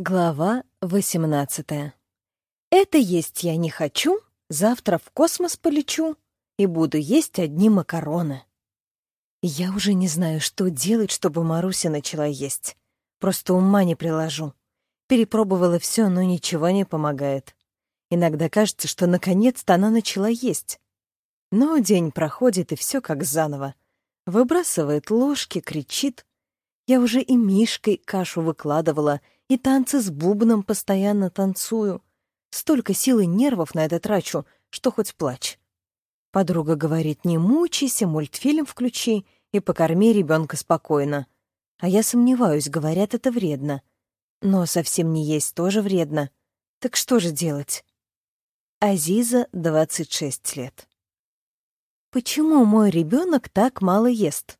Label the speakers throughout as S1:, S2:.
S1: Глава 18 Это есть я не хочу, завтра в космос полечу и буду есть одни макароны. Я уже не знаю, что делать, чтобы Маруся начала есть. Просто ума не приложу. Перепробовала все, но ничего не помогает. Иногда кажется, что наконец-то она начала есть. Но день проходит, и все как заново. Выбрасывает ложки, кричит. Я уже и Мишкой кашу выкладывала — и танцы с бубном постоянно танцую. Столько сил и нервов на это трачу, что хоть плачь. Подруга говорит, не мучайся, мультфильм включи и покорми ребенка спокойно. А я сомневаюсь, говорят, это вредно. Но совсем не есть тоже вредно. Так что же делать? Азиза, 26 лет. Почему мой ребенок так мало ест?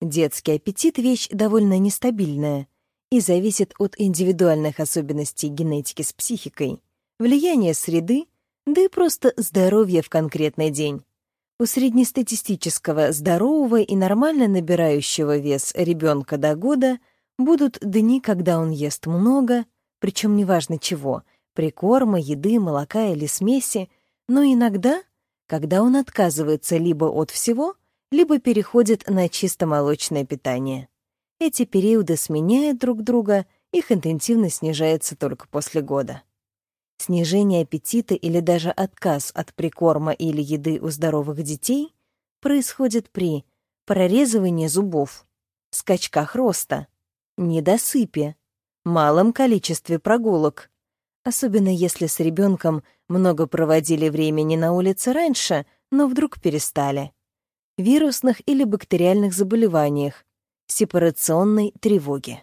S1: Детский аппетит — вещь довольно нестабильная и зависит от индивидуальных особенностей генетики с психикой, влияния среды, да и просто здоровья в конкретный день. У среднестатистического здорового и нормально набирающего вес ребенка до года будут дни, когда он ест много, причем неважно чего, прикорма, еды, молока или смеси, но иногда, когда он отказывается либо от всего, либо переходит на чисто молочное питание. Эти периоды сменяют друг друга, их интенсивность снижается только после года. Снижение аппетита или даже отказ от прикорма или еды у здоровых детей происходит при прорезывании зубов, скачках роста, недосыпе, малом количестве прогулок, особенно если с ребенком много проводили времени на улице раньше, но вдруг перестали, вирусных или бактериальных заболеваниях, сепарационной тревоги.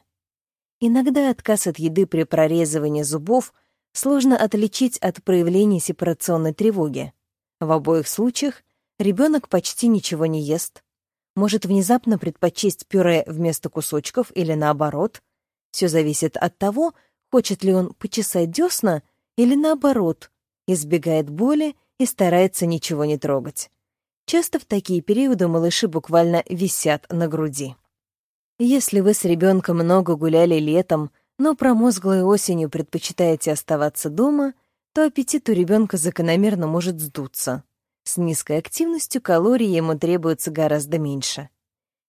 S1: Иногда отказ от еды при прорезывании зубов сложно отличить от проявления сепарационной тревоги. В обоих случаях ребенок почти ничего не ест, может внезапно предпочесть пюре вместо кусочков или наоборот. Все зависит от того, хочет ли он почесать десна или наоборот, избегает боли и старается ничего не трогать. Часто в такие периоды малыши буквально висят на груди. Если вы с ребенком много гуляли летом, но промозглой осенью предпочитаете оставаться дома, то аппетит у ребенка закономерно может сдуться. С низкой активностью калорий ему требуется гораздо меньше.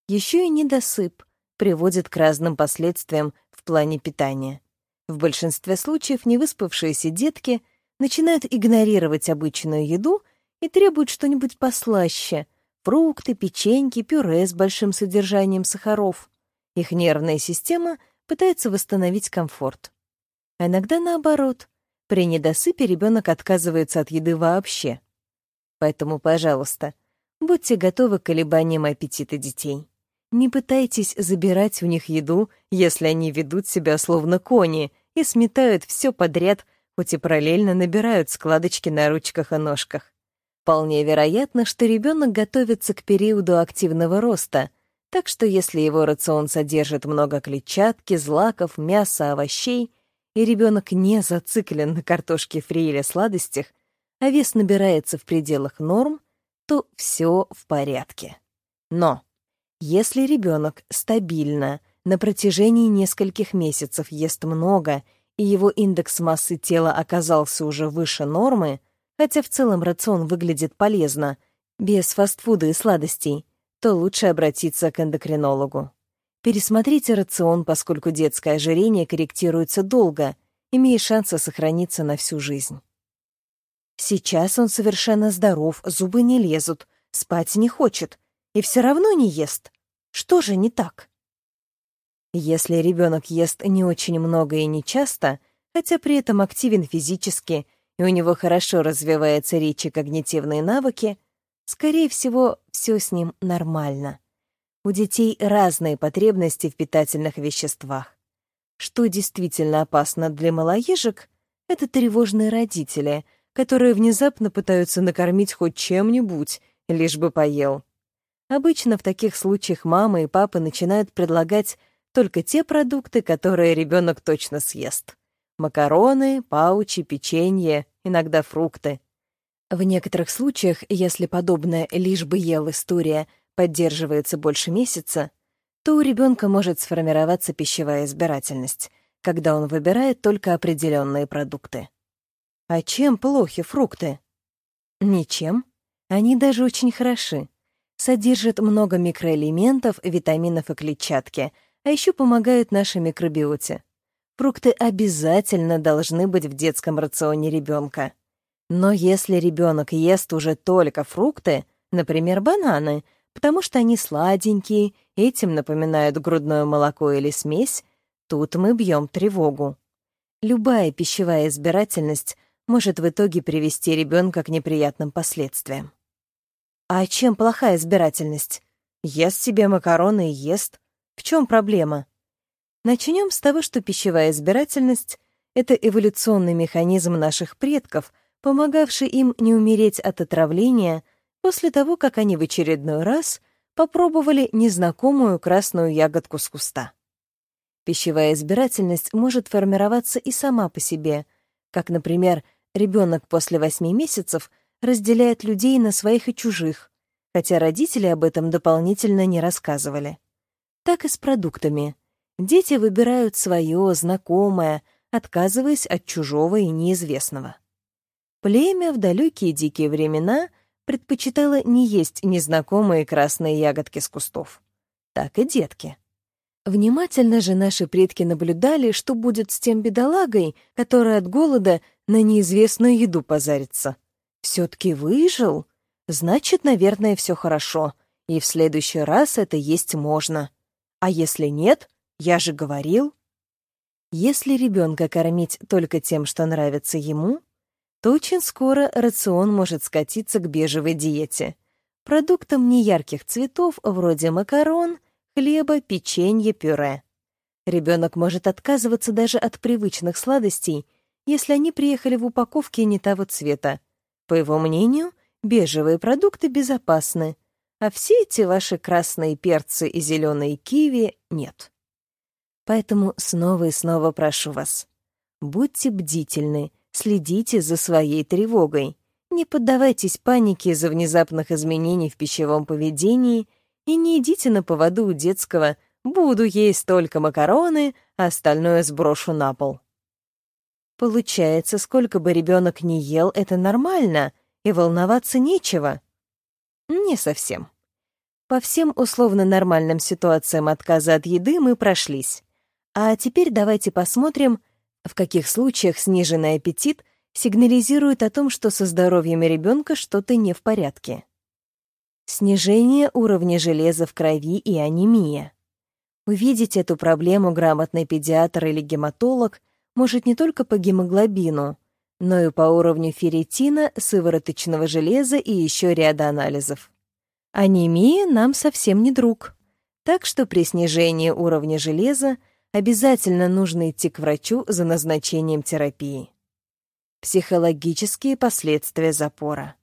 S1: Еще и недосып приводит к разным последствиям в плане питания. В большинстве случаев невыспавшиеся детки начинают игнорировать обычную еду и требуют что-нибудь послаще — фрукты, печеньки, пюре с большим содержанием сахаров. Их нервная система пытается восстановить комфорт. А иногда наоборот. При недосыпе ребенок отказывается от еды вообще. Поэтому, пожалуйста, будьте готовы к колебаниям аппетита детей. Не пытайтесь забирать у них еду, если они ведут себя словно кони и сметают все подряд, хоть и параллельно набирают складочки на ручках и ножках. Вполне вероятно, что ребенок готовится к периоду активного роста — так что если его рацион содержит много клетчатки, злаков, мяса, овощей, и ребенок не зациклен на картошке фри или сладостях, а вес набирается в пределах норм, то все в порядке. Но если ребенок стабильно на протяжении нескольких месяцев ест много, и его индекс массы тела оказался уже выше нормы, хотя в целом рацион выглядит полезно, без фастфуда и сладостей, то лучше обратиться к эндокринологу. Пересмотрите рацион, поскольку детское ожирение корректируется долго, имея шансы сохраниться на всю жизнь. Сейчас он совершенно здоров, зубы не лезут, спать не хочет и все равно не ест. Что же не так? Если ребенок ест не очень много и не часто, хотя при этом активен физически и у него хорошо развивается речь и когнитивные навыки, Скорее всего, все с ним нормально. У детей разные потребности в питательных веществах. Что действительно опасно для малоежек, это тревожные родители, которые внезапно пытаются накормить хоть чем-нибудь, лишь бы поел. Обычно в таких случаях мама и папа начинают предлагать только те продукты, которые ребенок точно съест. Макароны, паучи, печенье, иногда фрукты. В некоторых случаях, если подобная «лишь бы ел» история поддерживается больше месяца, то у ребенка может сформироваться пищевая избирательность, когда он выбирает только определенные продукты. А чем плохи фрукты? Ничем. Они даже очень хороши. Содержат много микроэлементов, витаминов и клетчатки, а еще помогают нашей микробиоте. Фрукты обязательно должны быть в детском рационе ребенка. Но если ребенок ест уже только фрукты, например, бананы, потому что они сладенькие, этим напоминают грудное молоко или смесь, тут мы бьем тревогу. Любая пищевая избирательность может в итоге привести ребенка к неприятным последствиям. А чем плохая избирательность? Ест себе макароны и ест. В чем проблема? Начнем с того, что пищевая избирательность — это эволюционный механизм наших предков, помогавший им не умереть от отравления после того, как они в очередной раз попробовали незнакомую красную ягодку с куста. Пищевая избирательность может формироваться и сама по себе, как, например, Ребенок после восьми месяцев разделяет людей на своих и чужих, хотя родители об этом дополнительно не рассказывали. Так и с продуктами. Дети выбирают свое, знакомое, отказываясь от чужого и неизвестного. Племя в далекие дикие времена предпочитало не есть незнакомые красные ягодки с кустов. Так и детки. Внимательно же наши предки наблюдали, что будет с тем бедолагой, который от голода на неизвестную еду позарится. Все-таки выжил? Значит, наверное, все хорошо, и в следующий раз это есть можно. А если нет, я же говорил. Если ребенка кормить только тем, что нравится ему, то очень скоро рацион может скатиться к бежевой диете. Продуктам неярких цветов, вроде макарон, хлеба, печенья, пюре. Ребенок может отказываться даже от привычных сладостей — если они приехали в упаковке не того цвета. По его мнению, бежевые продукты безопасны, а все эти ваши красные перцы и зеленые киви нет. Поэтому снова и снова прошу вас, будьте бдительны, следите за своей тревогой, не поддавайтесь панике из-за внезапных изменений в пищевом поведении и не идите на поводу у детского «буду есть только макароны, а остальное сброшу на пол». Получается, сколько бы ребенок ни ел, это нормально, и волноваться нечего. Не совсем. По всем условно нормальным ситуациям отказа от еды мы прошлись. А теперь давайте посмотрим, в каких случаях сниженный аппетит сигнализирует о том, что со здоровьем ребенка что-то не в порядке. Снижение уровня железа в крови и анемия. Увидеть эту проблему грамотный педиатр или гематолог может не только по гемоглобину, но и по уровню ферритина, сывороточного железа и еще ряда анализов. Анемия нам совсем не друг. Так что при снижении уровня железа обязательно нужно идти к врачу за назначением терапии. Психологические последствия запора.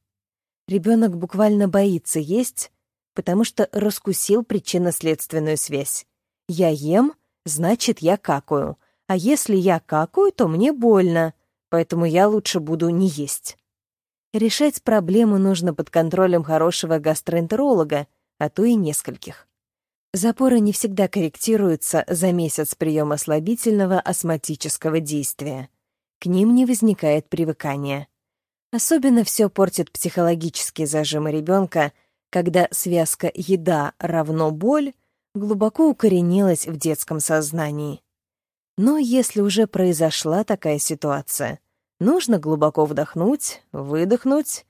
S1: Ребенок буквально боится есть, потому что раскусил причинно-следственную связь. Я ем, значит, я какаю, а если я какаю, то мне больно, поэтому я лучше буду не есть. Решать проблему нужно под контролем хорошего гастроэнтеролога, а то и нескольких. Запоры не всегда корректируются за месяц приема слабительного астматического действия. К ним не возникает привыкания. Особенно все портит психологические зажимы ребенка, когда связка «еда равно боль» глубоко укоренилась в детском сознании. Но если уже произошла такая ситуация, нужно глубоко вдохнуть, выдохнуть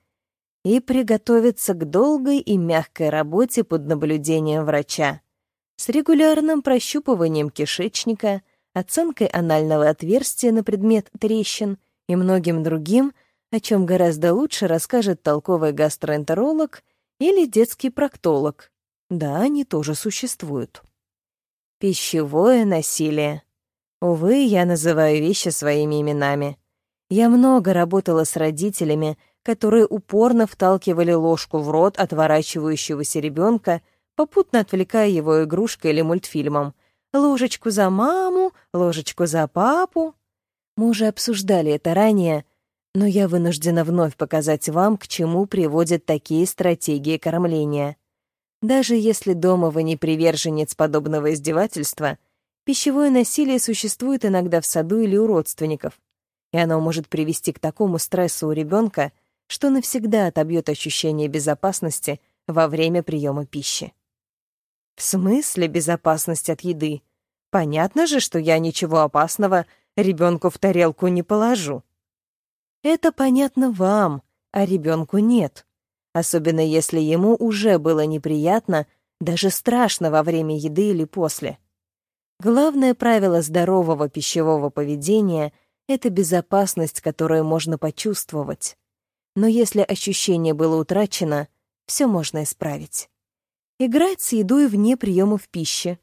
S1: и приготовиться к долгой и мягкой работе под наблюдением врача с регулярным прощупыванием кишечника, оценкой анального отверстия на предмет трещин и многим другим, о чем гораздо лучше расскажет толковый гастроэнтеролог или детский проктолог. Да, они тоже существуют. Пищевое насилие. Увы, я называю вещи своими именами. Я много работала с родителями, которые упорно вталкивали ложку в рот отворачивающегося ребенка, попутно отвлекая его игрушкой или мультфильмом. «Ложечку за маму, ложечку за папу». Мы уже обсуждали это ранее, но я вынуждена вновь показать вам, к чему приводят такие стратегии кормления. Даже если дома вы не приверженец подобного издевательства — Пищевое насилие существует иногда в саду или у родственников, и оно может привести к такому стрессу у ребенка, что навсегда отобьет ощущение безопасности во время приема пищи. В смысле безопасность от еды? Понятно же, что я ничего опасного ребенку в тарелку не положу. Это понятно вам, а ребенку нет. Особенно если ему уже было неприятно, даже страшно во время еды или после. Главное правило здорового пищевого поведения — это безопасность, которую можно почувствовать. Но если ощущение было утрачено, все можно исправить. Играть с едой вне приемов пищи.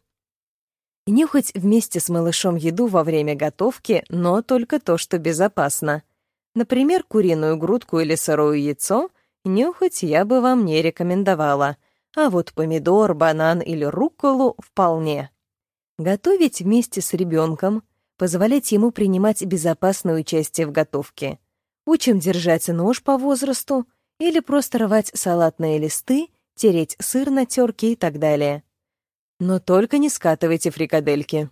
S1: Нюхать вместе с малышом еду во время готовки, но только то, что безопасно. Например, куриную грудку или сырое яйцо нюхать я бы вам не рекомендовала, а вот помидор, банан или рукколу вполне. Готовить вместе с ребенком, позволять ему принимать безопасное участие в готовке. Учим держать нож по возрасту или просто рвать салатные листы, тереть сыр на терке и так далее. Но только не скатывайте фрикадельки.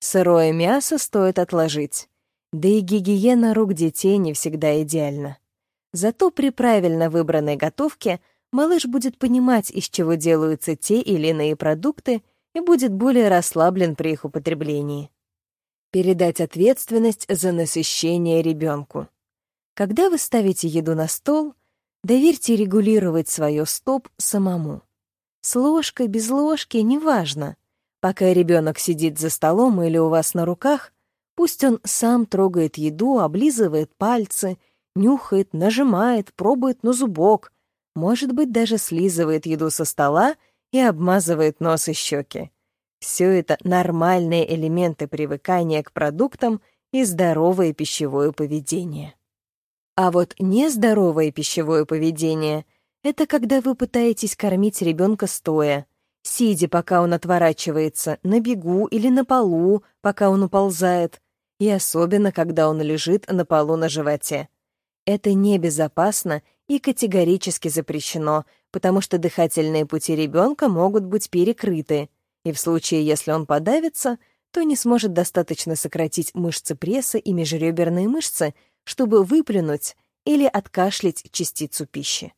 S1: Сырое мясо стоит отложить. Да и гигиена рук детей не всегда идеальна. Зато при правильно выбранной готовке малыш будет понимать, из чего делаются те или иные продукты, и будет более расслаблен при их употреблении. Передать ответственность за насыщение ребенку. Когда вы ставите еду на стол, доверьте регулировать свое стоп самому. С ложкой, без ложки, неважно. Пока ребенок сидит за столом или у вас на руках, пусть он сам трогает еду, облизывает пальцы, нюхает, нажимает, пробует на зубок, может быть, даже слизывает еду со стола и обмазывает нос и щеки. Все это нормальные элементы привыкания к продуктам и здоровое пищевое поведение. А вот нездоровое пищевое поведение — это когда вы пытаетесь кормить ребенка стоя, сидя, пока он отворачивается, на бегу или на полу, пока он уползает, и особенно, когда он лежит на полу на животе. Это небезопасно и категорически запрещено, потому что дыхательные пути ребенка могут быть перекрыты, и в случае, если он подавится, то не сможет достаточно сократить мышцы пресса и межреберные мышцы, чтобы выплюнуть или откашлять частицу пищи.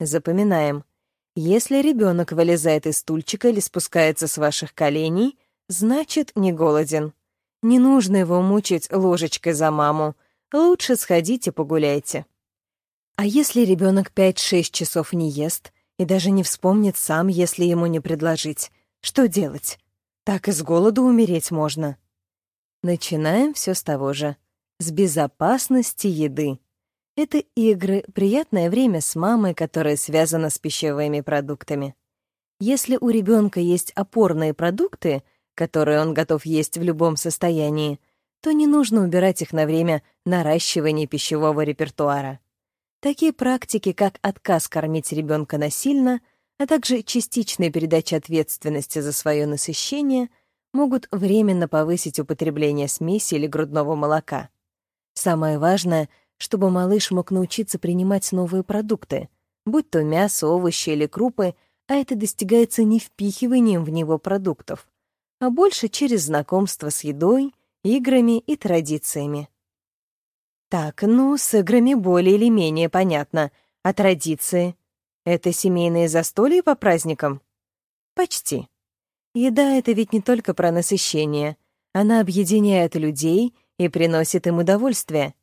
S1: Запоминаем. Если ребенок вылезает из стульчика или спускается с ваших коленей, значит, не голоден. Не нужно его мучить ложечкой за маму. Лучше сходите погуляйте. А если ребенок 5-6 часов не ест и даже не вспомнит сам, если ему не предложить, что делать? Так и с голоду умереть можно. Начинаем все с того же. С безопасности еды. Это игры, приятное время с мамой, которое связано с пищевыми продуктами. Если у ребенка есть опорные продукты, которые он готов есть в любом состоянии, то не нужно убирать их на время наращивания пищевого репертуара. Такие практики, как отказ кормить ребенка насильно, а также частичная передача ответственности за свое насыщение, могут временно повысить употребление смеси или грудного молока. Самое важное, чтобы малыш мог научиться принимать новые продукты, будь то мясо, овощи или крупы, а это достигается не впихиванием в него продуктов, а больше через знакомство с едой, играми и традициями. Так, ну, с играми более или менее понятно. А традиции? Это семейные застолья по праздникам? Почти. Еда — это ведь не только про насыщение. Она объединяет людей и приносит им удовольствие.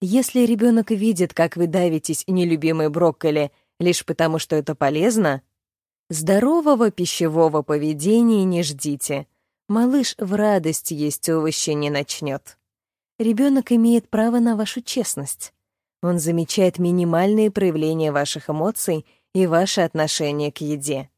S1: Если ребенок видит, как вы давитесь нелюбимой брокколи лишь потому, что это полезно, здорового пищевого поведения не ждите. Малыш в радость есть овощи не начнет. Ребенок имеет право на вашу честность. Он замечает минимальные проявления ваших эмоций и ваше отношение к еде.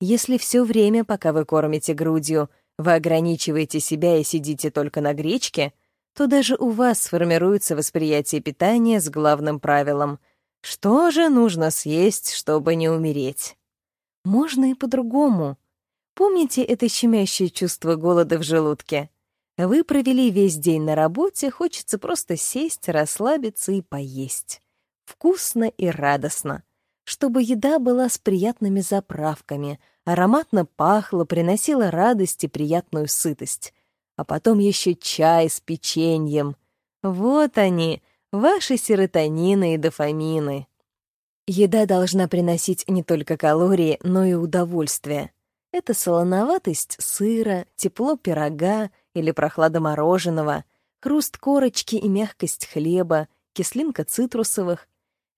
S1: Если все время, пока вы кормите грудью, вы ограничиваете себя и сидите только на гречке, то даже у вас сформируется восприятие питания с главным правилом «Что же нужно съесть, чтобы не умереть?» Можно и по-другому. Помните это щемящее чувство голода в желудке? Вы провели весь день на работе, хочется просто сесть, расслабиться и поесть. Вкусно и радостно. Чтобы еда была с приятными заправками, ароматно пахла, приносила радость и приятную сытость. А потом еще чай с печеньем. Вот они, ваши серотонины и дофамины. Еда должна приносить не только калории, но и удовольствие. Это солоноватость сыра, тепло пирога или прохлада мороженого, хруст корочки и мягкость хлеба, кислинка цитрусовых.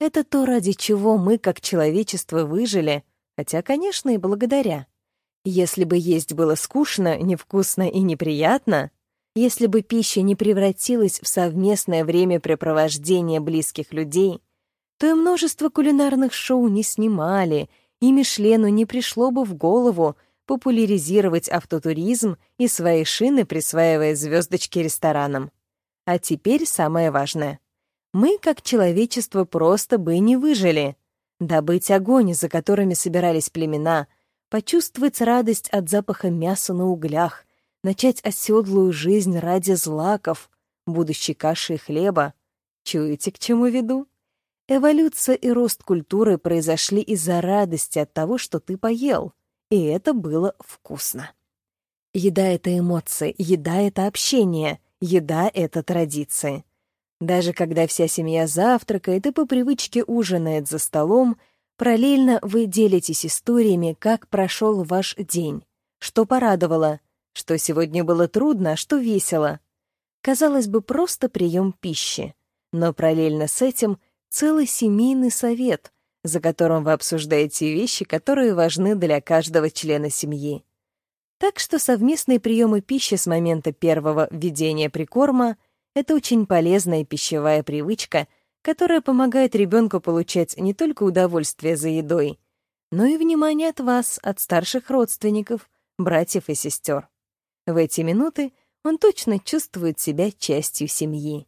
S1: Это то, ради чего мы, как человечество, выжили, хотя, конечно, и благодаря. Если бы есть было скучно, невкусно и неприятно, если бы пища не превратилась в совместное времяпрепровождение близких людей, то и множество кулинарных шоу не снимали, и Мишлену не пришло бы в голову популяризировать автотуризм и свои шины, присваивая звездочки ресторанам. А теперь самое важное. Мы, как человечество, просто бы не выжили. Добыть огонь, за которыми собирались племена — почувствовать радость от запаха мяса на углях, начать оседлую жизнь ради злаков, будущей каши и хлеба. Чуете, к чему веду? Эволюция и рост культуры произошли из-за радости от того, что ты поел, и это было вкусно. Еда — это эмоции, еда — это общение, еда — это традиции. Даже когда вся семья завтракает и по привычке ужинает за столом — Параллельно вы делитесь историями, как прошел ваш день, что порадовало, что сегодня было трудно, а что весело. Казалось бы, просто прием пищи, но параллельно с этим целый семейный совет, за которым вы обсуждаете вещи, которые важны для каждого члена семьи. Так что совместные приемы пищи с момента первого введения прикорма — это очень полезная пищевая привычка — которая помогает ребенку получать не только удовольствие за едой, но и внимание от вас, от старших родственников, братьев и сестер. В эти минуты он точно чувствует себя частью семьи.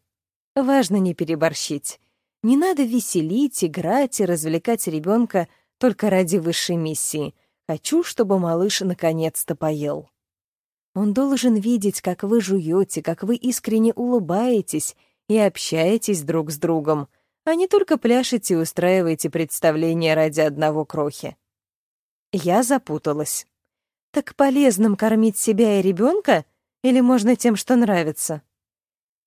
S1: Важно не переборщить. Не надо веселить, играть и развлекать ребенка только ради высшей миссии. Хочу, чтобы малыш наконец-то поел. Он должен видеть, как вы жуете, как вы искренне улыбаетесь и общаетесь друг с другом, а не только пляшете и устраиваете представления ради одного крохи. Я запуталась. Так полезным кормить себя и ребенка или можно тем, что нравится?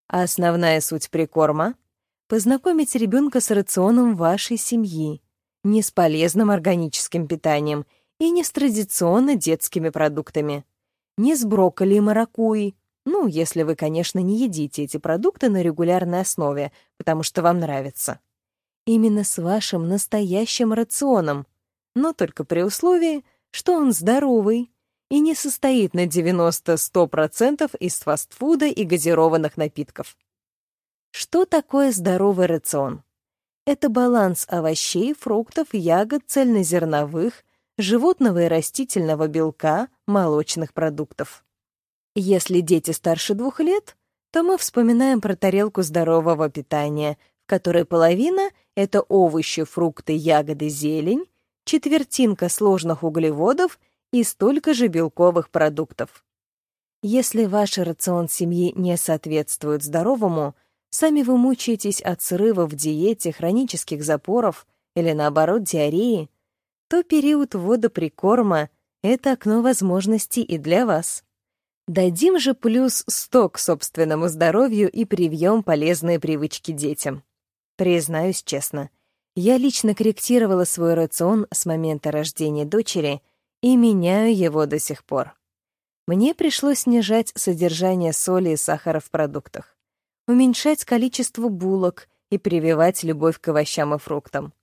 S1: Основная суть прикорма — познакомить ребенка с рационом вашей семьи, не с полезным органическим питанием и не с традиционно детскими продуктами, не с брокколи и маракуйей, ну, если вы, конечно, не едите эти продукты на регулярной основе, потому что вам нравится. Именно с вашим настоящим рационом, но только при условии, что он здоровый и не состоит на 90-100% из фастфуда и газированных напитков. Что такое здоровый рацион? Это баланс овощей, фруктов, ягод, цельнозерновых, животного и растительного белка, молочных продуктов. Если дети старше двух лет, то мы вспоминаем про тарелку здорового питания, в которой половина — это овощи, фрукты, ягоды, зелень, четвертинка сложных углеводов и столько же белковых продуктов. Если ваш рацион семьи не соответствует здоровому, сами вы мучаетесь от срыва в диете, хронических запоров или, наоборот, диареи, то период ввода прикорма — это окно возможностей и для вас. Дадим же плюс 100 к собственному здоровью и привьем полезные привычки детям. Признаюсь честно, я лично корректировала свой рацион с момента рождения дочери и меняю его до сих пор. Мне пришлось снижать содержание соли и сахара в продуктах, уменьшать количество булок и прививать любовь к овощам и фруктам.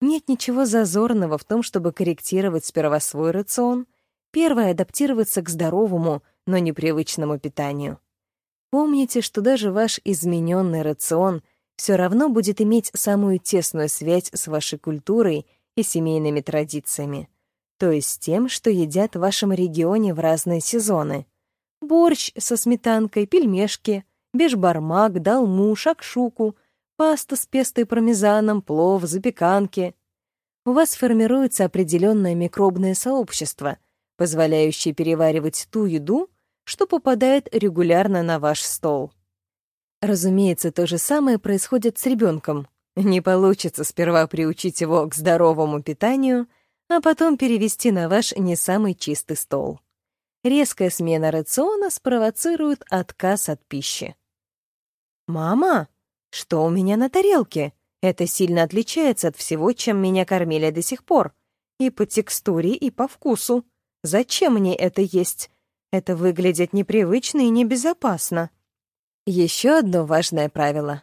S1: Нет ничего зазорного в том, чтобы корректировать сперва свой рацион, первое — адаптироваться к здоровому, но непривычному питанию. Помните, что даже ваш измененный рацион все равно будет иметь самую тесную связь с вашей культурой и семейными традициями, то есть с тем, что едят в вашем регионе в разные сезоны. Борщ со сметанкой, пельмешки, бешбармак, долму, шакшуку, паста с песто и пармезаном, плов, запеканки. У вас формируется определенное микробное сообщество — позволяющий переваривать ту еду, что попадает регулярно на ваш стол. Разумеется, то же самое происходит с ребенком. Не получится сперва приучить его к здоровому питанию, а потом перевести на ваш не самый чистый стол. резкая смена рациона спровоцирует отказ от пищи. «Мама, что у меня на тарелке? Это сильно отличается от всего, чем меня кормили до сих пор. И по текстуре, и по вкусу. Зачем мне это есть? Это выглядит непривычно и небезопасно». Еще одно важное правило.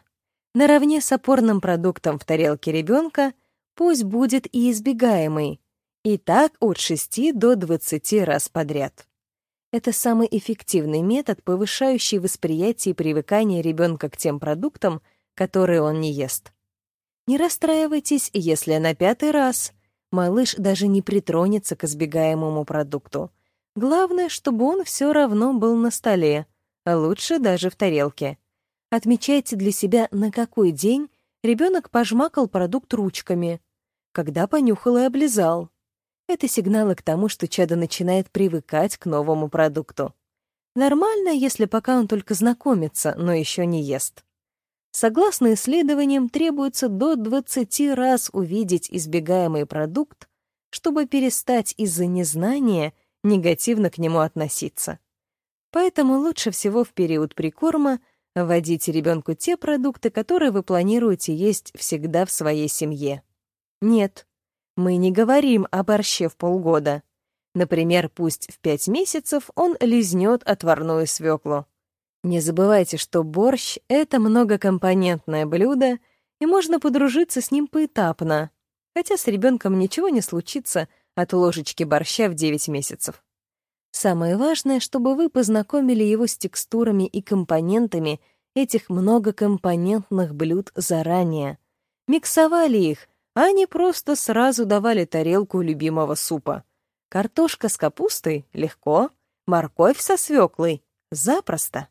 S1: Наравне с опорным продуктом в тарелке ребенка пусть будет и избегаемый, и так от 6 до 20 раз подряд. Это самый эффективный метод, повышающий восприятие и привыкание ребенка к тем продуктам, которые он не ест. Не расстраивайтесь, если на пятый раз малыш даже не притронется к избегаемому продукту. Главное, чтобы он все равно был на столе — а лучше даже в тарелке. Отмечайте для себя, на какой день ребенок пожмакал продукт ручками, когда понюхал и облизал. Это сигналы к тому, что чадо начинает привыкать к новому продукту. Нормально, если пока он только знакомится, но еще не ест. Согласно исследованиям, требуется до 20 раз увидеть избегаемый продукт, чтобы перестать из-за незнания негативно к нему относиться. Поэтому лучше всего в период прикорма вводите ребенку те продукты, которые вы планируете есть всегда в своей семье. Нет, мы не говорим о борще в полгода. Например, пусть в пять месяцев он лизнет отварную свеклу. Не забывайте, что борщ — это многокомпонентное блюдо, и можно подружиться с ним поэтапно, хотя с ребенком ничего не случится от ложечки борща в 9 месяцев. Самое важное, чтобы вы познакомили его с текстурами и компонентами этих многокомпонентных блюд заранее. Миксовали их, а не просто сразу давали тарелку любимого супа. Картошка с капустой — легко, морковь со свеклой — запросто.